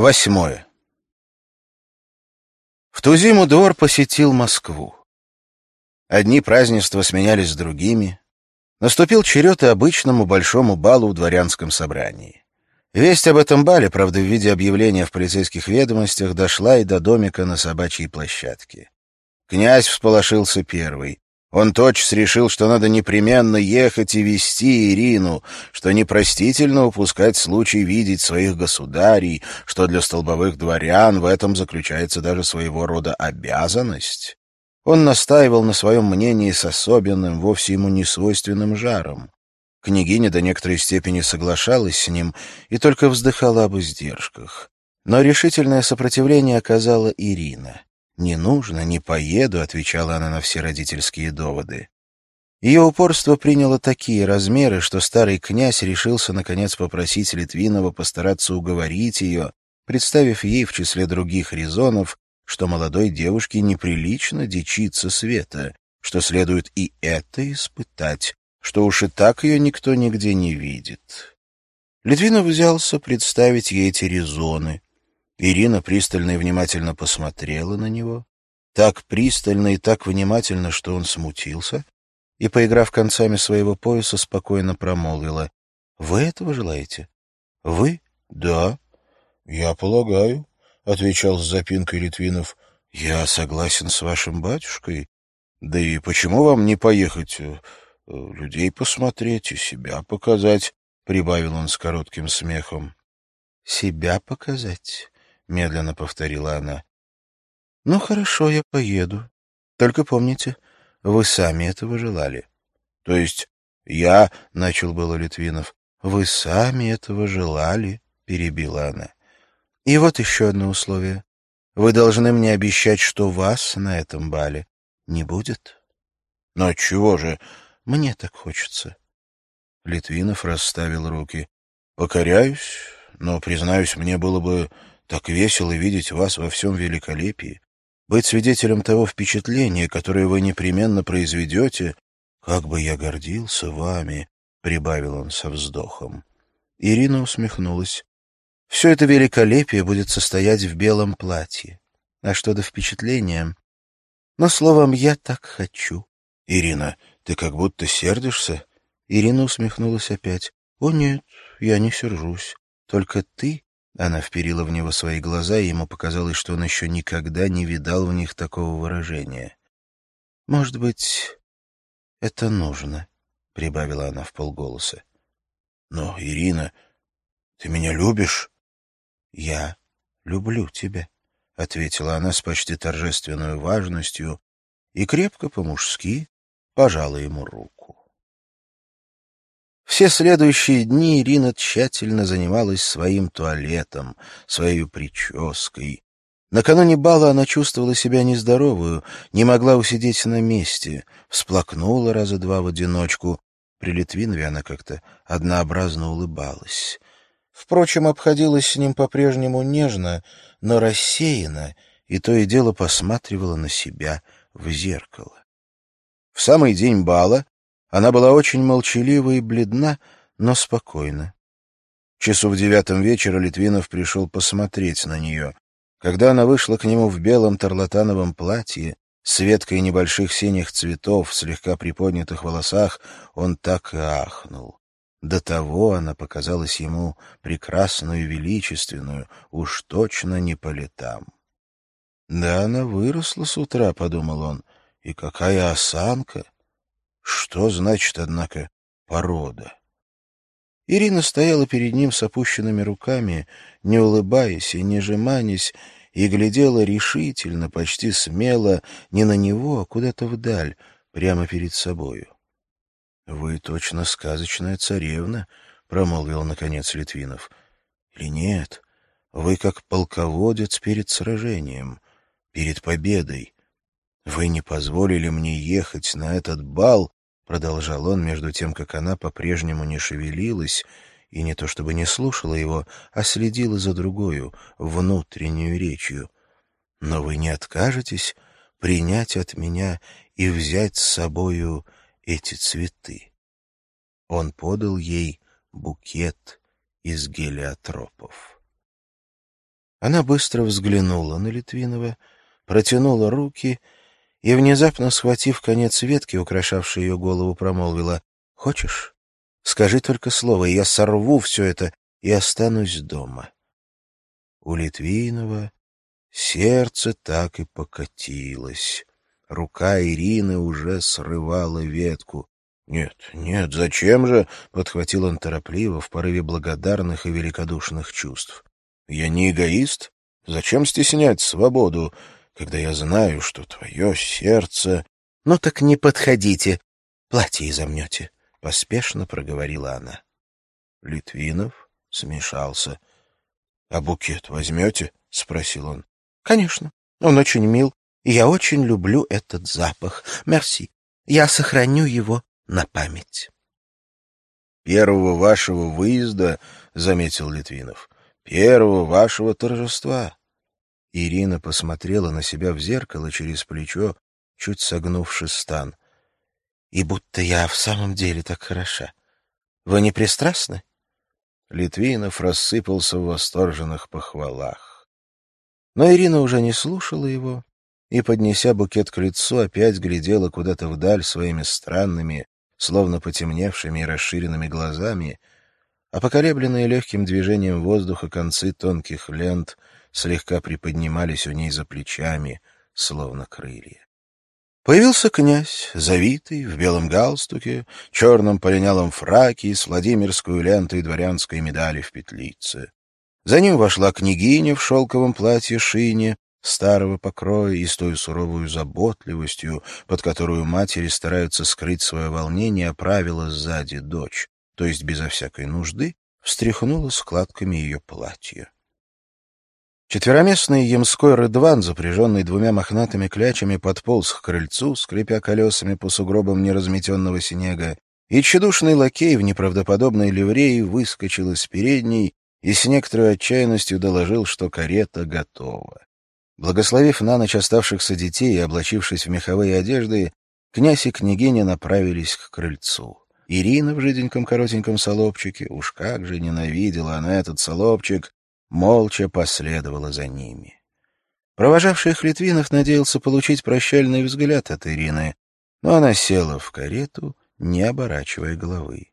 Восьмое. В ту зиму двор посетил Москву. Одни празднества сменялись другими. Наступил черед и обычному большому балу в дворянском собрании. Весть об этом бале, правда, в виде объявления в полицейских ведомостях, дошла и до домика на собачьей площадке. Князь всполошился первый. Он тотчас решил, что надо непременно ехать и вести Ирину, что непростительно упускать случай видеть своих государей, что для столбовых дворян в этом заключается даже своего рода обязанность. Он настаивал на своем мнении с особенным, вовсе ему не свойственным жаром. Княгиня до некоторой степени соглашалась с ним и только вздыхала об издержках. Но решительное сопротивление оказала Ирина. «Не нужно, не поеду», — отвечала она на все родительские доводы. Ее упорство приняло такие размеры, что старый князь решился, наконец, попросить Литвинова постараться уговорить ее, представив ей в числе других резонов, что молодой девушке неприлично дичиться света, что следует и это испытать, что уж и так ее никто нигде не видит. Литвинов взялся представить ей эти резоны, Ирина пристально и внимательно посмотрела на него, так пристально и так внимательно, что он смутился, и, поиграв концами своего пояса, спокойно промолвила. — Вы этого желаете? — Вы? — Да. — Я полагаю, — отвечал с запинкой Литвинов. — Я согласен с вашим батюшкой. Да и почему вам не поехать, э, людей посмотреть и себя показать? — прибавил он с коротким смехом. — Себя показать? Медленно повторила она. Ну хорошо, я поеду. Только помните, вы сами этого желали. То есть я, начал было Литвинов. Вы сами этого желали, перебила она. И вот еще одно условие. Вы должны мне обещать, что вас на этом бале не будет. Но чего же? Мне так хочется. Литвинов расставил руки. Покоряюсь, но, признаюсь, мне было бы так весело видеть вас во всем великолепии, быть свидетелем того впечатления, которое вы непременно произведете. Как бы я гордился вами, — прибавил он со вздохом. Ирина усмехнулась. Все это великолепие будет состоять в белом платье. А что до впечатления? Но, словом, я так хочу. Ирина, ты как будто сердишься? Ирина усмехнулась опять. О, нет, я не сержусь. Только ты она вперила в него свои глаза, и ему показалось, что он еще никогда не видал в них такого выражения. «Может быть, это нужно», — прибавила она в полголоса. «Но, Ирина, ты меня любишь?» «Я люблю тебя», — ответила она с почти торжественной важностью и крепко по-мужски пожала ему руку. Все следующие дни Ирина тщательно занималась своим туалетом, своей прической. Накануне бала она чувствовала себя нездоровую, не могла усидеть на месте, всплакнула раза два в одиночку. При Литвинове она как-то однообразно улыбалась. Впрочем, обходилась с ним по-прежнему нежно, но рассеянно, и то и дело посматривала на себя в зеркало. В самый день бала она была очень молчалива и бледна, но спокойна. Часу в девятом вечера Литвинов пришел посмотреть на нее. Когда она вышла к нему в белом тарлатановом платье, с веткой небольших синих цветов в слегка приподнятых волосах, он так и ахнул. До того она показалась ему прекрасную и величественную, уж точно не по летам. «Да она выросла с утра», — подумал он, — «и какая осанка!» Что значит, однако, порода? Ирина стояла перед ним с опущенными руками, не улыбаясь и не жеманясь, и глядела решительно, почти смело, не на него, а куда-то вдаль, прямо перед собою. — Вы точно сказочная царевна, — промолвил, наконец, Литвинов. — Или нет? Вы как полководец перед сражением, перед победой. Вы не позволили мне ехать на этот бал, продолжал он, между тем, как она по-прежнему не шевелилась и не то чтобы не слушала его, а следила за другою, внутреннюю речью. «Но вы не откажетесь принять от меня и взять с собою эти цветы?» Он подал ей букет из гелиотропов. Она быстро взглянула на Литвинова, протянула руки и, внезапно схватив конец ветки, украшавшей ее голову, промолвила «Хочешь? Скажи только слово, и я сорву все это и останусь дома». У Литвинова сердце так и покатилось. Рука Ирины уже срывала ветку. «Нет, нет, зачем же?» — подхватил он торопливо в порыве благодарных и великодушных чувств. «Я не эгоист. Зачем стеснять свободу, когда я знаю, что твое сердце...» «Ну так не подходите, платье изомнете», — поспешно проговорила она. Литвинов смешался. «А букет возьмете?» — спросил он. «Конечно. Он очень мил. Я очень люблю этот запах. Мерси. Я сохраню его на память. Первого вашего выезда, — заметил Литвинов, — первого вашего торжества. Ирина посмотрела на себя в зеркало через плечо, чуть согнувши стан. И будто я в самом деле так хороша. Вы не пристрастны? Литвинов рассыпался в восторженных похвалах. Но Ирина уже не слушала его и, поднеся букет к лицу, опять глядела куда-то вдаль своими странными, словно потемневшими и расширенными глазами, а поколебленные легким движением воздуха концы тонких лент слегка приподнимались у ней за плечами, словно крылья. Появился князь, завитый, в белом галстуке, черном полинялом фраке с Владимирской лентой дворянской медали в петлице. За ним вошла княгиня в шелковом платье шине, старого покроя и с той суровой заботливостью, под которую матери стараются скрыть свое волнение, оправила сзади дочь, то есть безо всякой нужды встряхнула складками ее платья. Четвероместный ямской рыдван, запряженный двумя мохнатыми клячами, подполз к крыльцу, скрипя колесами по сугробам неразметенного снега, и тщедушный лакей в неправдоподобной ливреи выскочил из передней и с некоторой отчаянностью доложил, что карета готова. Благословив на ночь оставшихся детей и облачившись в меховые одежды, князь и княгиня направились к крыльцу. Ирина в жиденьком коротеньком солобчике, уж как же ненавидела она этот солобчик, молча последовала за ними. Провожавший их Литвинов надеялся получить прощальный взгляд от Ирины, но она села в карету, не оборачивая головы.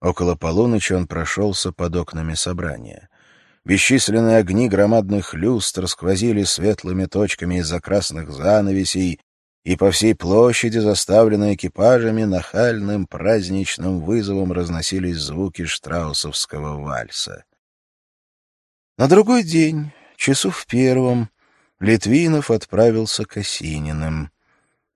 Около полуночи он прошелся под окнами собрания. Бесчисленные огни громадных люстр сквозили светлыми точками из-за красных занавесей, и по всей площади, заставленной экипажами, нахальным праздничным вызовом разносились звуки штраусовского вальса. На другой день, часу в первом, Литвинов отправился к Осининым.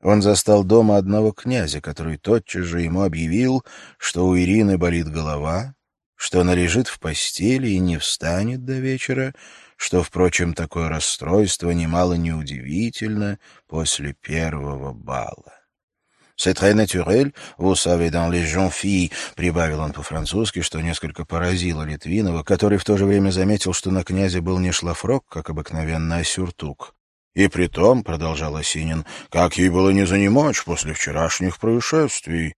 Он застал дома одного князя, который тотчас же ему объявил, что у Ирины болит голова, что она лежит в постели и не встанет до вечера, что, впрочем, такое расстройство немало неудивительно после первого бала. «C'est très naturel, vous savez, dans les jeunes filles», — прибавил он по-французски, что несколько поразило Литвинова, который в то же время заметил, что на князе был не шлафрок, как обыкновенно, а сюртук. «И при том», — продолжал Осинин, — «как ей было не занимать после вчерашних происшествий».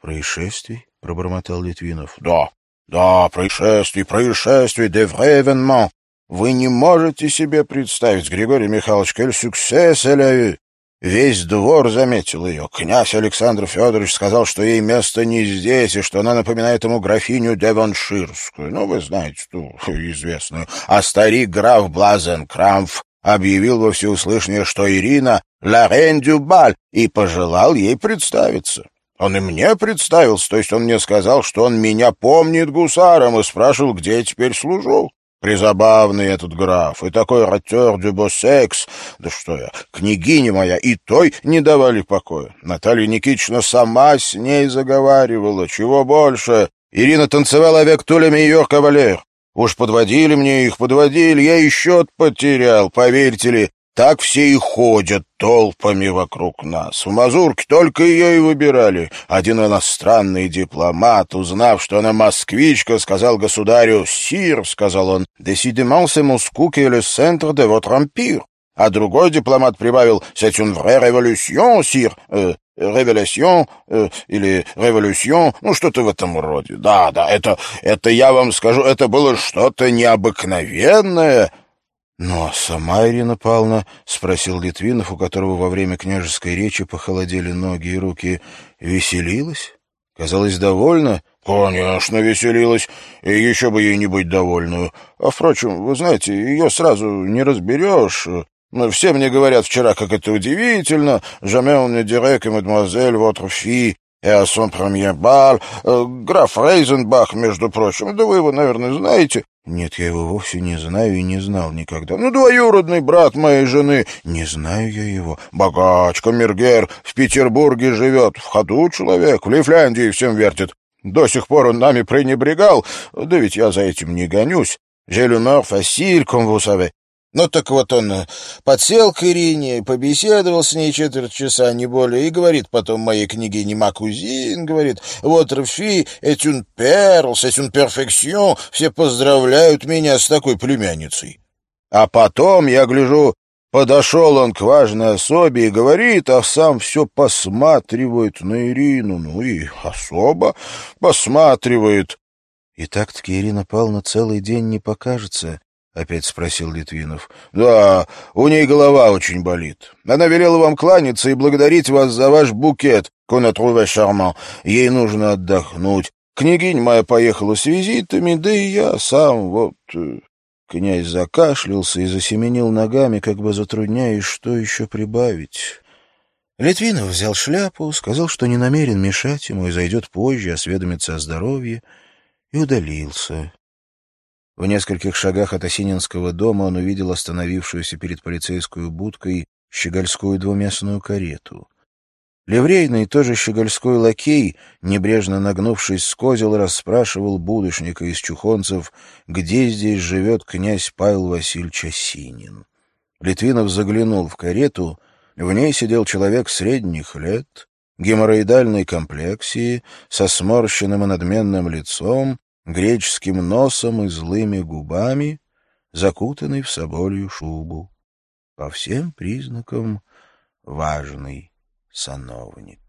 «Происшествий?» — пробормотал Литвинов. «Да, да, происшествий, происшествий, де вревенман. Вы не можете себе представить, Григорий Михайлович, кель сюксес эля Весь двор заметил ее. Князь Александр Федорович сказал, что ей место не здесь, и что она напоминает ему графиню Деванширскую. Ну, вы знаете, ту известную. А старик граф Блазен Крамф объявил во всеуслышание, что Ирина — «Ла Рен Дюбаль» и пожелал ей представиться. Он и мне представился, то есть он мне сказал, что он меня помнит гусаром, и спрашивал, где я теперь служу. Призабавный этот граф, и такой ротер дюбосекс, да что я, княгиня моя, и той не давали покоя. Наталья Никитична сама с ней заговаривала, чего больше. Ирина танцевала век тулями ее кавалер. Уж подводили мне их, подводили, я и счет потерял, поверьте ли. Так все и ходят толпами вокруг нас. В Мазурке только ее и выбирали. Один иностранный дипломат, узнав, что она москвичка, сказал государю «Сир», — сказал он, «décidément c'est Moscou qui est le centre de votre empire». А другой дипломат прибавил «c'est une vraie révolution, сир», э, «révélation» э, или «révolution», ну, что-то в этом роде. Да, да, это, это, я вам скажу, это было что-то необыкновенное, «Ну, а сама Ирина Павловна?» — спросил Литвинов, у которого во время княжеской речи похолодели ноги и руки. «Веселилась? Казалось, довольна?» «Конечно, веселилась. И еще бы ей не быть довольную. А, впрочем, вы знаете, ее сразу не разберешь. Все мне говорят вчера, как это удивительно. «Jamais on ne dirait que mademoiselle, votre fille, et son premier bal». Граф Рейзенбах, между прочим. Да вы его, наверное, знаете. Нет, я его вовсе не знаю и не знал никогда. Ну, двоюродный брат моей жены. Не знаю я его. Богач, камергер, в Петербурге живет. В ходу человек, в Лифляндии всем вертит. До сих пор он нами пренебрегал. Да ведь я за этим не гонюсь. J'ai l'honneur facile, comme vous savez. Ну так вот он э, подсел к Ирине, побеседовал с ней четверть часа, не более, и говорит потом моей княгине Макузин, говорит, вот Рафи, perle, c'est une perfection, все поздравляют меня с такой племянницей. А потом, я гляжу, подошел он к важной особе и говорит, а сам все посматривает на Ирину, ну и особо посматривает. И так-таки Ирина Павловна целый день не покажется, — опять спросил Литвинов. — Да, у ней голова очень болит. Она велела вам кланяться и благодарить вас за ваш букет, конатрове шарман. Ей нужно отдохнуть. Княгинь моя поехала с визитами, да и я сам вот... Э, князь закашлялся и засеменил ногами, как бы затрудняясь, что еще прибавить. Литвинов взял шляпу, сказал, что не намерен мешать ему и зайдет позже, осведомиться о здоровье, и удалился. В нескольких шагах от Осининского дома он увидел остановившуюся перед полицейской будкой щегольскую двуместную карету. Ливрейный, тоже щегольской лакей, небрежно нагнувшись с козел, расспрашивал будущника из чухонцев, где здесь живет князь Павел Васильевич Осинин. Литвинов заглянул в карету, в ней сидел человек средних лет, геморроидальной комплексии, со сморщенным и надменным лицом, греческим носом и злыми губами, закутанный в соболью шубу. По всем признакам важный сановник.